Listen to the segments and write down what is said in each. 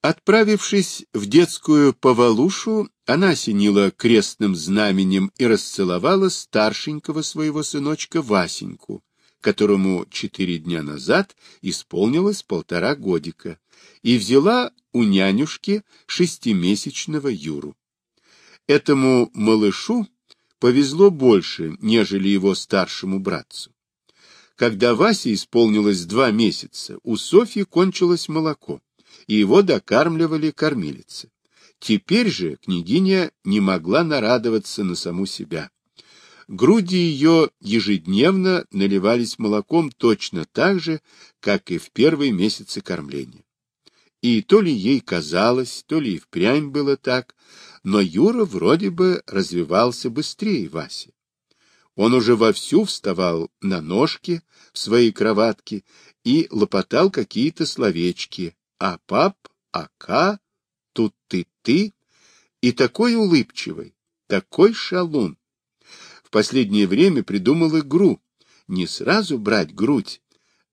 Отправившись в детскую повалушу, она осенила крестным знаменем и расцеловала старшенького своего сыночка Васеньку, которому четыре дня назад исполнилось полтора годика, и взяла у нянюшки шестимесячного Юру. Этому малышу повезло больше, нежели его старшему братцу. Когда Васе исполнилось два месяца, у Софьи кончилось молоко, и его докармливали кормилицы. Теперь же княгиня не могла нарадоваться на саму себя. Груди ее ежедневно наливались молоком точно так же, как и в первые месяцы кормления. И то ли ей казалось, то ли и впрямь было так, но Юра вроде бы развивался быстрее Васи. Он уже вовсю вставал на ножки в своей кроватке и лопотал какие-то словечки «А пап», «Ака», «Тут ты ты» и такой улыбчивый, такой шалун. В последнее время придумал игру не сразу брать грудь,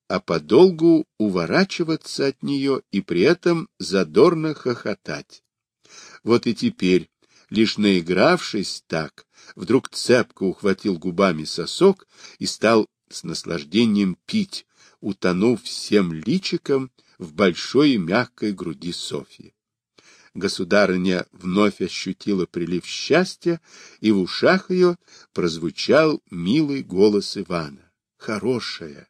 а подолгу уворачиваться от нее и при этом задорно хохотать. Вот и теперь, лишь наигравшись так, вдруг цепко ухватил губами сосок и стал с наслаждением пить, утонув всем личиком в большой и мягкой груди Софьи. Государыня вновь ощутила прилив счастья, и в ушах ее прозвучал милый голос Ивана. «Хорошая!»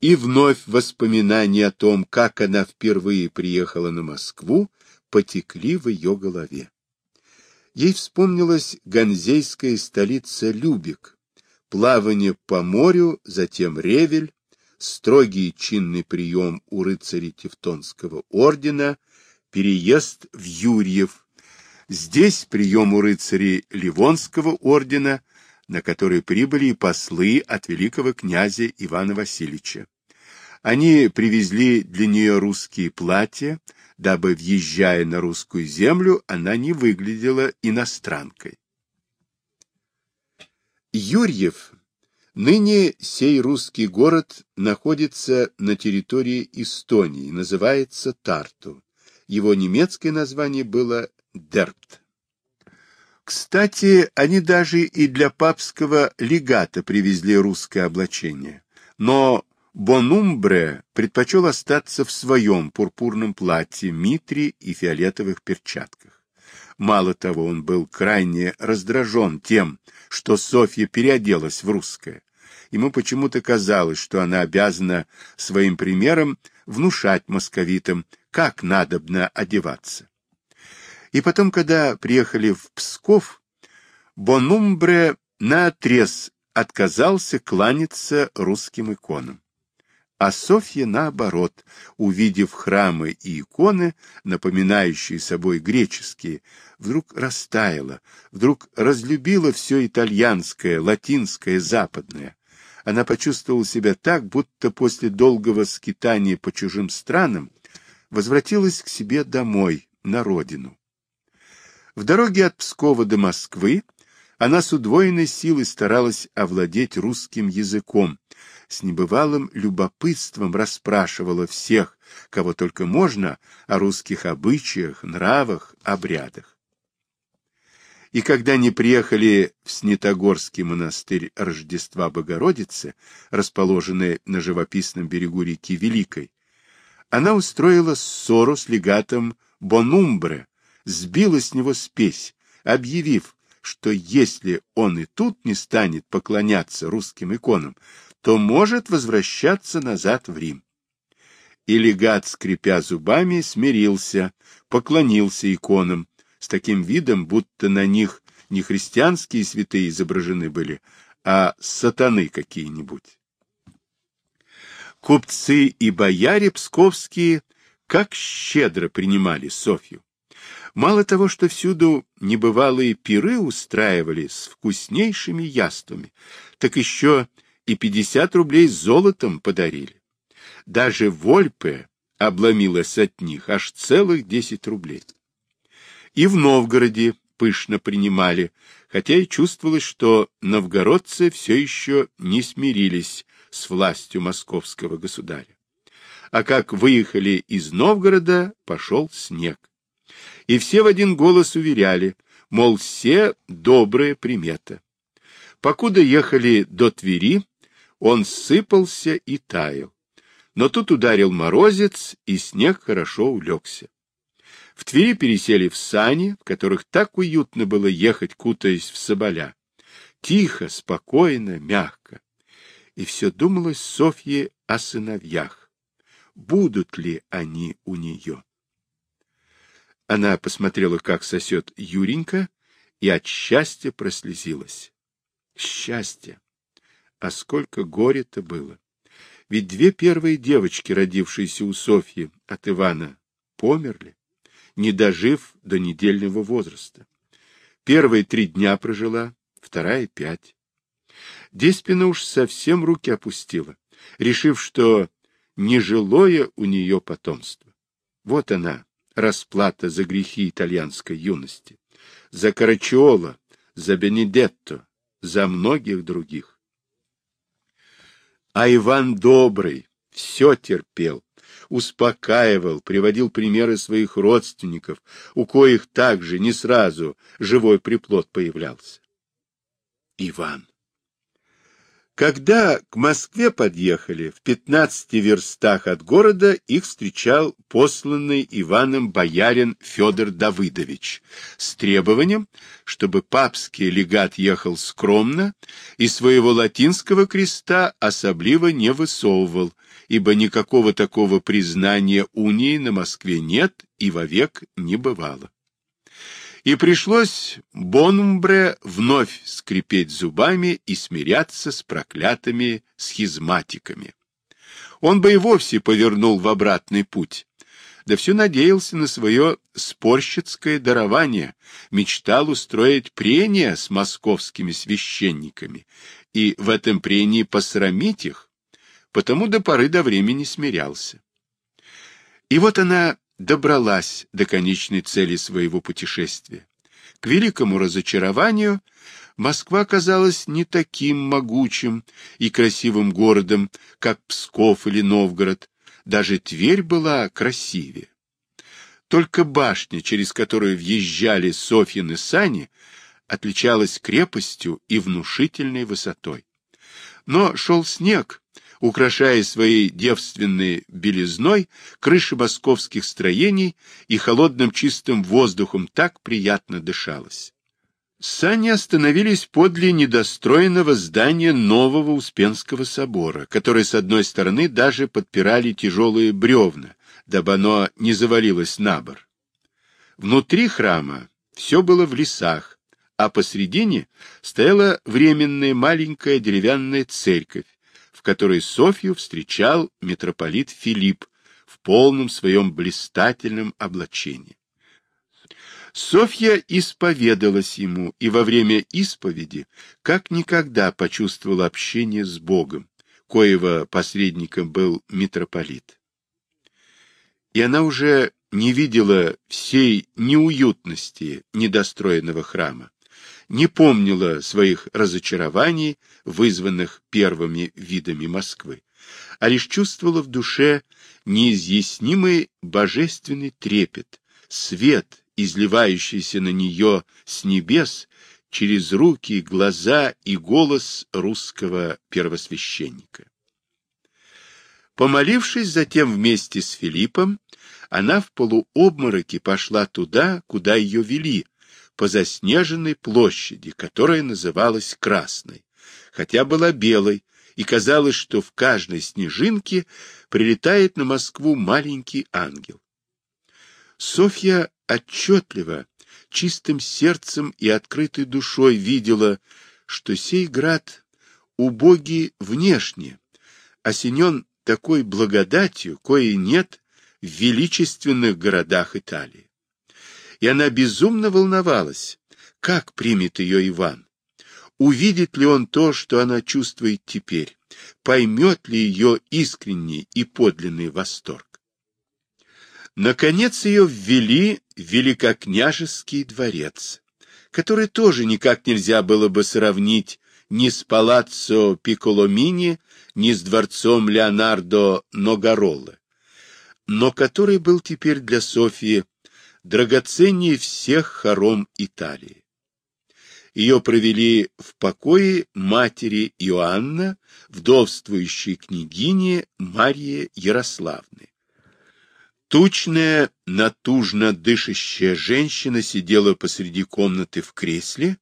И вновь воспоминания о том, как она впервые приехала на Москву, потекли в ее голове. Ей вспомнилась ганзейская столица Любек, плавание по морю, затем Ревель, строгий чинный прием у рыцарей Тевтонского ордена, переезд в Юрьев. Здесь прием у рыцарей Ливонского ордена, на который прибыли и послы от великого князя Ивана Васильевича. Они привезли для нее русские платья, дабы, въезжая на русскую землю, она не выглядела иностранкой. Юрьев, ныне сей русский город, находится на территории Эстонии, называется Тарту. Его немецкое название было Дерпт. Кстати, они даже и для папского легата привезли русское облачение. Но Бонумбре предпочел остаться в своем пурпурном платье, митре и фиолетовых перчатках. Мало того, он был крайне раздражен тем, что Софья переоделась в русское. Ему почему-то казалось, что она обязана своим примером внушать московитам, как надобно одеваться. И потом, когда приехали в Псков, Бонумбре наотрез отказался кланяться русским иконам. А Софья, наоборот, увидев храмы и иконы, напоминающие собой греческие, вдруг растаяла, вдруг разлюбила все итальянское, латинское, западное. Она почувствовала себя так, будто после долгого скитания по чужим странам возвратилась к себе домой, на родину. В дороге от Пскова до Москвы она с удвоенной силой старалась овладеть русским языком, с небывалым любопытством расспрашивала всех, кого только можно, о русских обычаях, нравах, обрядах. И когда они приехали в Снитогорский монастырь Рождества Богородицы, расположенный на живописном берегу реки Великой, она устроила ссору с легатом Бонумбре, сбила с него спесь, объявив, что если он и тут не станет поклоняться русским иконам, то может возвращаться назад в Рим. И легат, скрипя зубами, смирился, поклонился иконам, с таким видом, будто на них не христианские святые изображены были, а сатаны какие-нибудь. Купцы и бояре псковские как щедро принимали Софью. Мало того, что всюду небывалые пиры устраивали с вкуснейшими яствами, так еще и пятьдесят рублей золотом подарили. Даже Вольпе обломилась от них аж целых десять рублей. И в Новгороде пышно принимали, хотя и чувствовалось, что новгородцы все еще не смирились с властью московского государя. а как выехали из Новгорода, пошел снег. И все в один голос уверяли, мол, все добрая примета. Покуда ехали до Твери, он сыпался и таял. Но тут ударил морозец, и снег хорошо улегся. В Твери пересели в сани, в которых так уютно было ехать, кутаясь в соболя. Тихо, спокойно, мягко. И все думалось Софье о сыновьях. Будут ли они у нее? Она посмотрела, как сосет Юренька, и от счастья прослезилась. Счастье! А сколько горя-то было! Ведь две первые девочки, родившиеся у Софьи от Ивана, померли, не дожив до недельного возраста. Первые три дня прожила, вторая — пять. Деспина уж совсем руки опустила, решив, что нежилое у нее потомство. Вот она, расплата за грехи итальянской юности, за Карачиола, за Бенедетто, за многих других. А Иван Добрый все терпел, успокаивал, приводил примеры своих родственников, у коих также не сразу живой приплод появлялся. Иван. Когда к Москве подъехали, в пятнадцати верстах от города их встречал посланный Иваном боярин Федор Давыдович с требованием, чтобы папский легат ехал скромно и своего латинского креста особливо не высовывал, ибо никакого такого признания унии на Москве нет и вовек не бывало и пришлось Бонумбре вновь скрипеть зубами и смиряться с проклятыми схизматиками. Он бы и вовсе повернул в обратный путь, да все надеялся на свое спорщицкое дарование, мечтал устроить прения с московскими священниками и в этом прении посрамить их, потому до поры до времени смирялся. И вот она добралась до конечной цели своего путешествия. К великому разочарованию Москва казалась не таким могучим и красивым городом, как Псков или Новгород, даже Тверь была красивее. Только башня, через которую въезжали Софьины сани, отличалась крепостью и внушительной высотой. Но шел снег, украшая своей девственной белизной крыши московских строений и холодным чистым воздухом так приятно дышалось. Сани остановились подле недостроенного здания нового Успенского собора, который с одной стороны даже подпирали тяжелые бревна, дабы оно не завалилось на бор. Внутри храма все было в лесах, а посредине стояла временная маленькая деревянная церковь, в которой Софью встречал митрополит Филипп в полном своем блистательном облачении. Софья исповедалась ему, и во время исповеди как никогда почувствовала общение с Богом, коего посредником был митрополит. И она уже не видела всей неуютности недостроенного храма, не помнила своих разочарований, вызванных первыми видами Москвы, а лишь чувствовала в душе неизъяснимый божественный трепет, свет, изливающийся на нее с небес через руки, глаза и голос русского первосвященника. Помолившись затем вместе с Филиппом, она в полуобмороке пошла туда, куда ее вели, по заснеженной площади, которая называлась Красной, хотя была белой, и казалось, что в каждой снежинке прилетает на Москву маленький ангел. Софья отчетливо, чистым сердцем и открытой душой видела, что сей град убогий внешне, осенен такой благодатью, коей нет в величественных городах Италии и она безумно волновалась, как примет ее Иван. Увидит ли он то, что она чувствует теперь? Поймет ли ее искренний и подлинный восторг? Наконец ее ввели в Великокняжеский дворец, который тоже никак нельзя было бы сравнить ни с палаццо Пикколомини, ни с дворцом Леонардо Ногаролло, но который был теперь для Софии драгоценнее всех хором Италии. Ее провели в покое матери Иоанна, вдовствующей княгини Марии Ярославны. Тучная, натужно дышащая женщина сидела посреди комнаты в кресле,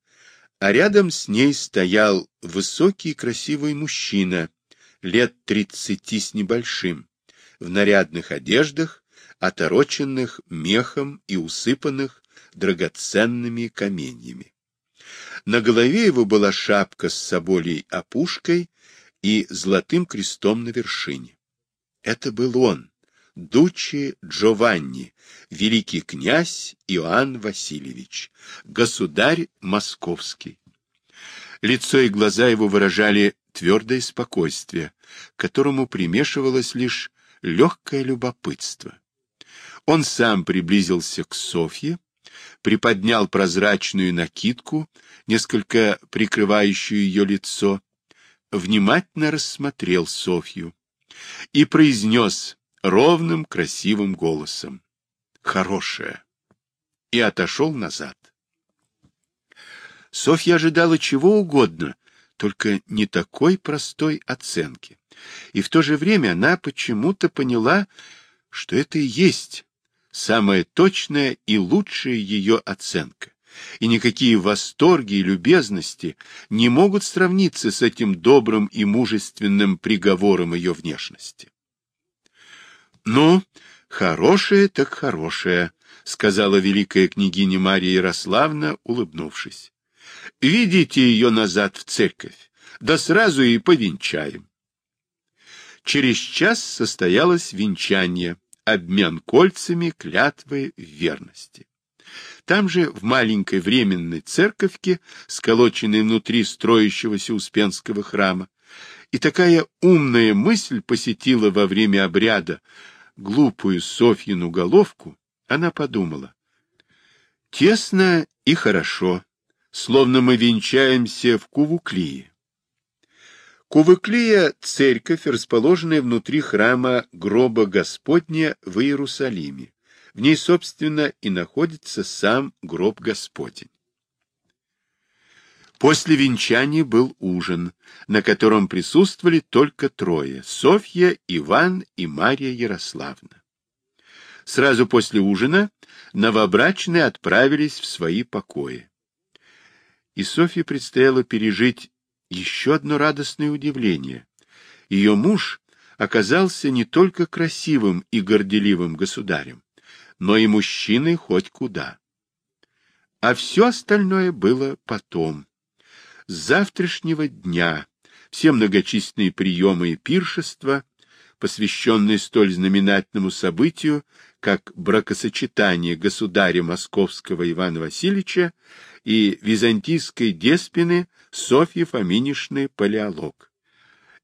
а рядом с ней стоял высокий красивый мужчина, лет тридцати с небольшим, в нарядных одеждах, отороченных мехом и усыпанных драгоценными каменьями. На голове его была шапка с соболей опушкой и золотым крестом на вершине. Это был он, Дучи Джованни, великий князь Иоанн Васильевич, государь московский. Лицо и глаза его выражали твердое спокойствие, к которому примешивалось лишь легкое любопытство. Он сам приблизился к Софье, приподнял прозрачную накидку, несколько прикрывающую ее лицо, внимательно рассмотрел Софью и произнес ровным красивым голосом «Хорошая!» и отошел назад. Софья ожидала чего угодно, только не такой простой оценки. И в то же время она почему-то поняла, что это и есть самая точная и лучшая ее оценка. И никакие восторги и любезности не могут сравниться с этим добрым и мужественным приговором ее внешности. «Ну, хорошее так хорошее», — сказала великая княгиня Мария Ярославна, улыбнувшись. «Видите ее назад в церковь, да сразу и повенчаем». Через час состоялось венчание, обмен кольцами, клятвы верности. Там же, в маленькой временной церковке, сколоченной внутри строящегося Успенского храма, и такая умная мысль посетила во время обряда глупую Софьину головку, она подумала. Тесно и хорошо, словно мы венчаемся в Кувуклии. Кувуклия — церковь, расположенная внутри храма гроба Господня в Иерусалиме. В ней, собственно, и находится сам гроб Господень. После венчания был ужин, на котором присутствовали только трое — Софья, Иван и Мария Ярославна. Сразу после ужина новобрачные отправились в свои покои. И Софье предстояло пережить еще одно радостное удивление. Ее муж оказался не только красивым и горделивым государем, но и мужчиной хоть куда. А все остальное было потом с завтрашнего дня все многочисленные приемы и пиршества, посвященные столь знаменательному событию, как бракосочетание государя московского Ивана Васильевича и византийской деспины Софьи Фоминишны Палеолог,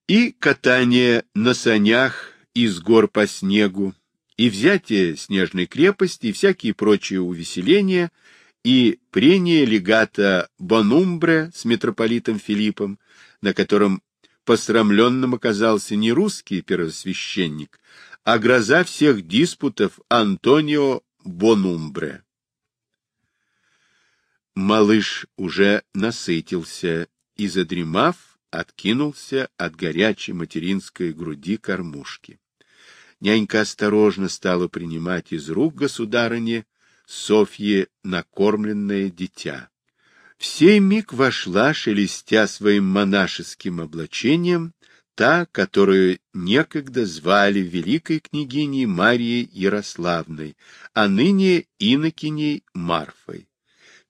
и катание на санях из гор по снегу, и взятие снежной крепости, и всякие прочие увеселения — и прение легата Бонумбре с митрополитом Филиппом, на котором посрамленным оказался не русский первосвященник, а гроза всех диспутов Антонио Бонумбре. Малыш уже насытился и, задремав, откинулся от горячей материнской груди кормушки. Нянька осторожно стала принимать из рук государыни Софье накормленное дитя. В сей миг вошла, шелестя своим монашеским облачением, та, которую некогда звали великой княгиней Марией Ярославной, а ныне инокиней Марфой.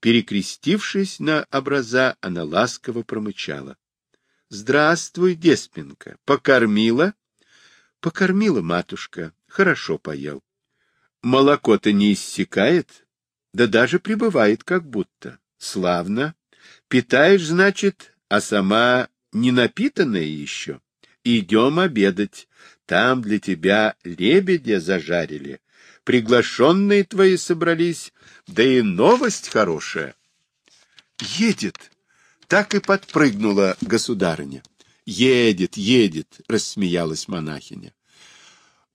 Перекрестившись на образа, она ласково промычала. — Здравствуй, Деспинка. Покормила? — Покормила, матушка. Хорошо поел. Молоко-то не иссякает, да даже прибывает как будто. Славно. Питаешь, значит, а сама не напитанная еще. Идем обедать. Там для тебя лебедя зажарили. Приглашенные твои собрались, да и новость хорошая. Едет. Так и подпрыгнула государыня. Едет, едет, рассмеялась монахиня.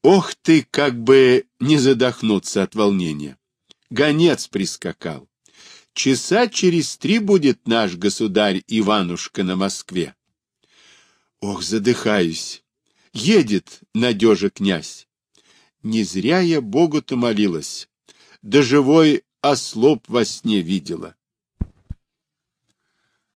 Ох ты, как бы не задохнуться от волнения. Гонец прискакал. Часа через три будет наш государь Иванушка на Москве. Ох, задыхаюсь. Едет надежа князь. Не зря я Богу-то молилась. Да живой ослоп во сне видела.